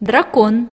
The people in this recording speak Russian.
дракон.